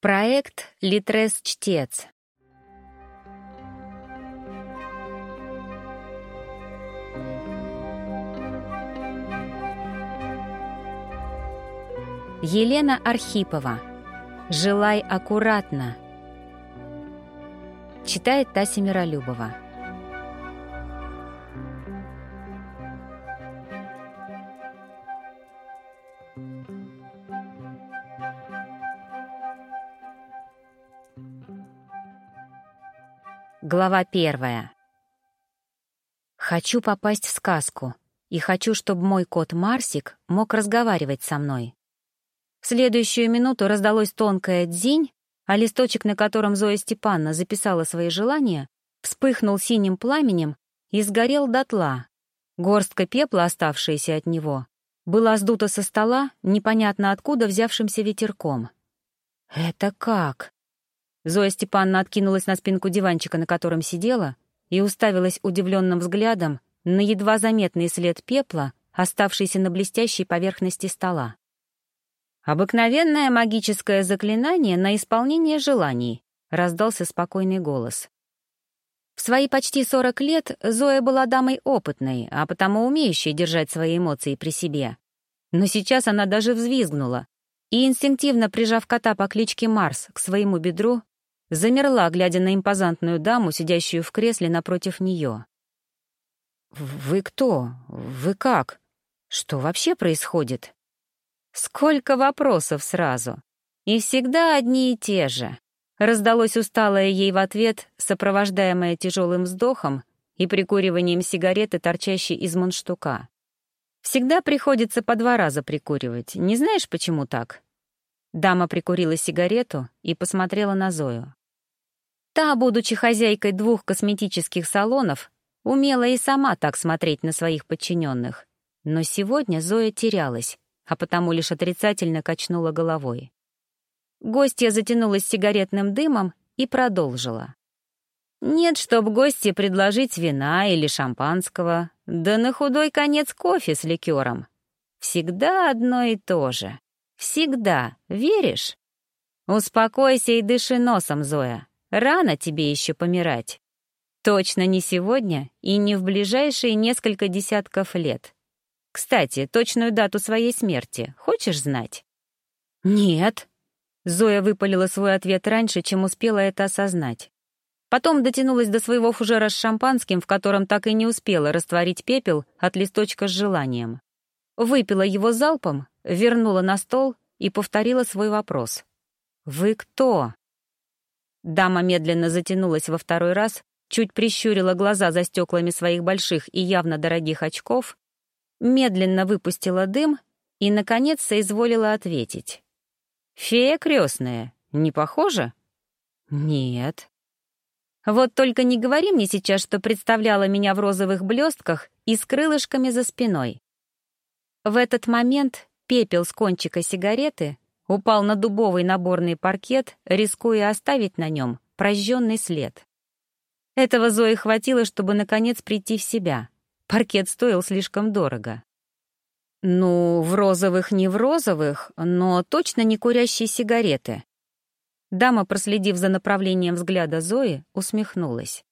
Проект «Литрес-чтец». Елена Архипова. «Желай аккуратно». Читает Тася Миролюбова. Глава первая. Хочу попасть в сказку, и хочу, чтобы мой кот Марсик мог разговаривать со мной. В следующую минуту раздалось тонкое «дзинь», а листочек, на котором Зоя Степановна записала свои желания, вспыхнул синим пламенем и сгорел дотла. Горстка пепла, оставшаяся от него, была сдута со стола, непонятно откуда взявшимся ветерком. «Это как?» Зоя Степановна откинулась на спинку диванчика, на котором сидела, и уставилась удивленным взглядом на едва заметный след пепла, оставшийся на блестящей поверхности стола. «Обыкновенное магическое заклинание на исполнение желаний», — раздался спокойный голос. В свои почти сорок лет Зоя была дамой опытной, а потому умеющей держать свои эмоции при себе. Но сейчас она даже взвизгнула и, инстинктивно прижав кота по кличке Марс к своему бедру, замерла, глядя на импозантную даму, сидящую в кресле напротив нее. «Вы кто? Вы как? Что вообще происходит?» Сколько вопросов сразу. И всегда одни и те же. Раздалось усталое ей в ответ, сопровождаемое тяжелым вздохом и прикуриванием сигареты, торчащей из мундштука. Всегда приходится по два раза прикуривать. Не знаешь, почему так? Дама прикурила сигарету и посмотрела на Зою. Та, будучи хозяйкой двух косметических салонов, умела и сама так смотреть на своих подчиненных. Но сегодня Зоя терялась, а потому лишь отрицательно качнула головой. Гостья затянулась сигаретным дымом и продолжила. «Нет, чтоб гости предложить вина или шампанского, да на худой конец кофе с ликером. Всегда одно и то же. Всегда. Веришь? Успокойся и дыши носом, Зоя. Рано тебе еще помирать. Точно не сегодня и не в ближайшие несколько десятков лет. Кстати, точную дату своей смерти хочешь знать? Нет. Зоя выпалила свой ответ раньше, чем успела это осознать. Потом дотянулась до своего фужера с шампанским, в котором так и не успела растворить пепел от листочка с желанием. Выпила его залпом, вернула на стол и повторила свой вопрос. «Вы кто?» Дама медленно затянулась во второй раз, чуть прищурила глаза за стеклами своих больших и явно дорогих очков, медленно выпустила дым и, наконец, соизволила ответить. «Фея крестная, не похожа?» «Нет». «Вот только не говори мне сейчас, что представляла меня в розовых блестках и с крылышками за спиной». В этот момент пепел с кончика сигареты упал на дубовый наборный паркет, рискуя оставить на нем прожженный след. Этого Зои хватило, чтобы наконец прийти в себя. Паркет стоил слишком дорого. Ну, в розовых не в розовых, но точно не курящие сигареты. Дама, проследив за направлением взгляда Зои, усмехнулась.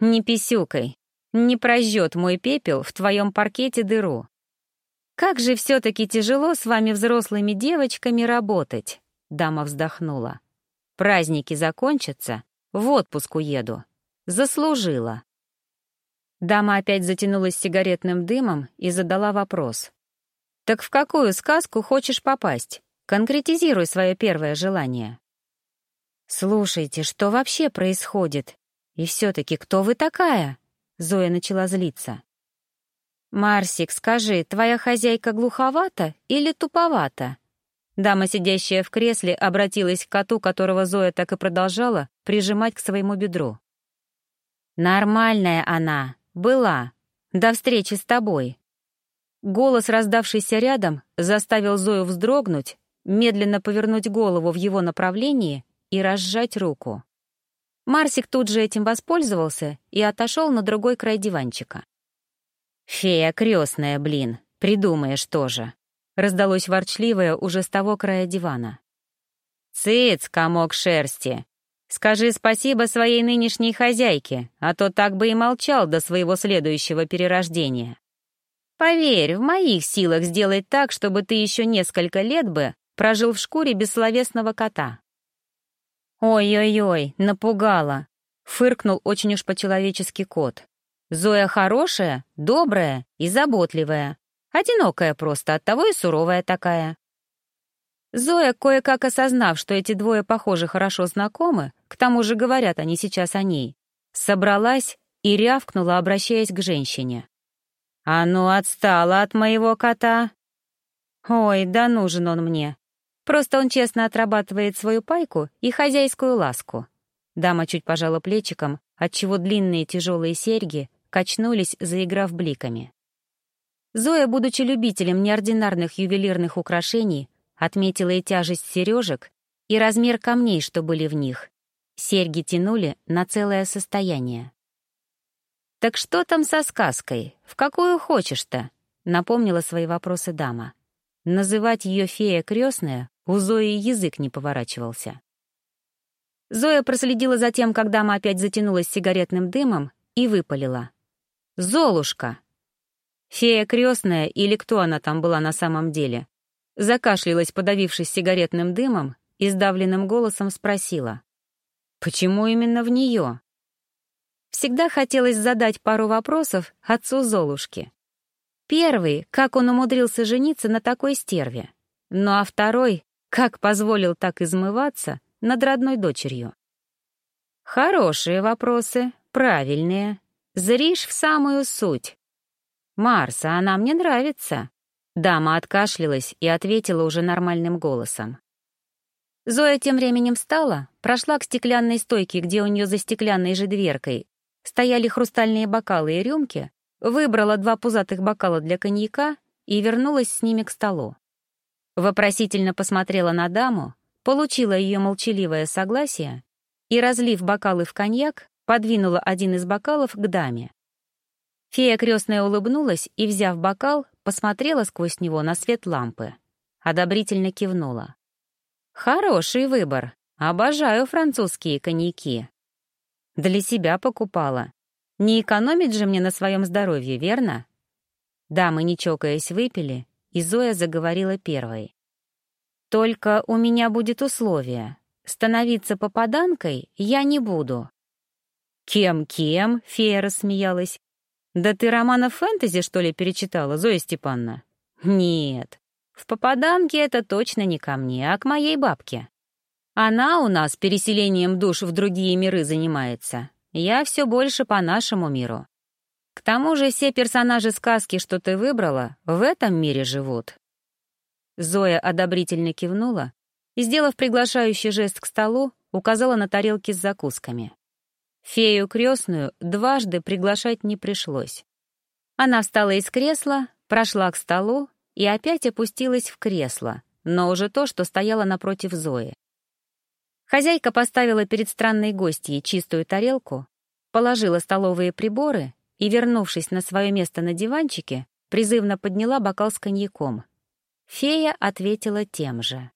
«Не писюкой. Не прожжет мой пепел в твоем паркете дыру. «Как же все-таки тяжело с вами, взрослыми девочками, работать!» Дама вздохнула. «Праздники закончатся, в отпуск уеду. Заслужила». Дама опять затянулась сигаретным дымом и задала вопрос. «Так в какую сказку хочешь попасть? Конкретизируй свое первое желание». «Слушайте, что вообще происходит? И все-таки кто вы такая?» Зоя начала злиться. «Марсик, скажи, твоя хозяйка глуховата или туповата?» Дама, сидящая в кресле, обратилась к коту, которого Зоя так и продолжала прижимать к своему бедру. «Нормальная она. Была. До встречи с тобой». Голос, раздавшийся рядом, заставил Зою вздрогнуть, медленно повернуть голову в его направлении и разжать руку. Марсик тут же этим воспользовался и отошел на другой край диванчика. «Фея крестная, блин, придумаешь тоже», — раздалось ворчливое уже с того края дивана. «Цыц, комок шерсти! Скажи спасибо своей нынешней хозяйке, а то так бы и молчал до своего следующего перерождения. Поверь, в моих силах сделать так, чтобы ты еще несколько лет бы прожил в шкуре бессловесного кота». «Ой-ой-ой, напугала!» — фыркнул очень уж по-человечески кот. «Зоя хорошая, добрая и заботливая. Одинокая просто, оттого и суровая такая». Зоя, кое-как осознав, что эти двое, похоже, хорошо знакомы, к тому же говорят они сейчас о ней, собралась и рявкнула, обращаясь к женщине. «А ну, отстала от моего кота!» «Ой, да нужен он мне. Просто он честно отрабатывает свою пайку и хозяйскую ласку. Дама чуть пожала плечиком, отчего длинные тяжелые серьги качнулись, заиграв бликами. Зоя, будучи любителем неординарных ювелирных украшений, отметила и тяжесть сережек, и размер камней, что были в них. Серьги тянули на целое состояние. «Так что там со сказкой? В какую хочешь-то?» — напомнила свои вопросы дама. Называть ее фея крестная у Зои язык не поворачивался. Зоя проследила за тем, как дама опять затянулась сигаретным дымом, и выпалила. «Золушка!» Фея крестная, или кто она там была на самом деле, закашлялась, подавившись сигаретным дымом, и сдавленным голосом спросила. «Почему именно в нее?» Всегда хотелось задать пару вопросов отцу Золушки. Первый, как он умудрился жениться на такой стерве. Ну а второй, как позволил так измываться над родной дочерью? Хорошие вопросы, правильные. Зришь в самую суть. «Марса, она мне нравится». Дама откашлялась и ответила уже нормальным голосом. Зоя тем временем встала, прошла к стеклянной стойке, где у нее за стеклянной же дверкой стояли хрустальные бокалы и рюмки, выбрала два пузатых бокала для коньяка и вернулась с ними к столу. Вопросительно посмотрела на даму, получила ее молчаливое согласие и, разлив бокалы в коньяк, подвинула один из бокалов к даме. Фея крестная улыбнулась и, взяв бокал, посмотрела сквозь него на свет лампы. Одобрительно кивнула. «Хороший выбор. Обожаю французские коньяки. Для себя покупала. Не экономить же мне на своем здоровье, верно?» Дамы, не чокаясь, выпили, и Зоя заговорила первой. «Только у меня будет условие. Становиться попаданкой я не буду». «Кем-кем?» — фея рассмеялась. «Да ты романов фэнтези, что ли, перечитала, Зоя Степановна?» «Нет, в попаданке это точно не ко мне, а к моей бабке. Она у нас переселением душ в другие миры занимается. Я все больше по нашему миру. К тому же все персонажи сказки, что ты выбрала, в этом мире живут». Зоя одобрительно кивнула и, сделав приглашающий жест к столу, указала на тарелки с закусками. Фею крестную дважды приглашать не пришлось. Она встала из кресла, прошла к столу и опять опустилась в кресло, но уже то, что стояло напротив Зои. Хозяйка поставила перед странной гостьей чистую тарелку, положила столовые приборы и, вернувшись на свое место на диванчике, призывно подняла бокал с коньяком. Фея ответила тем же.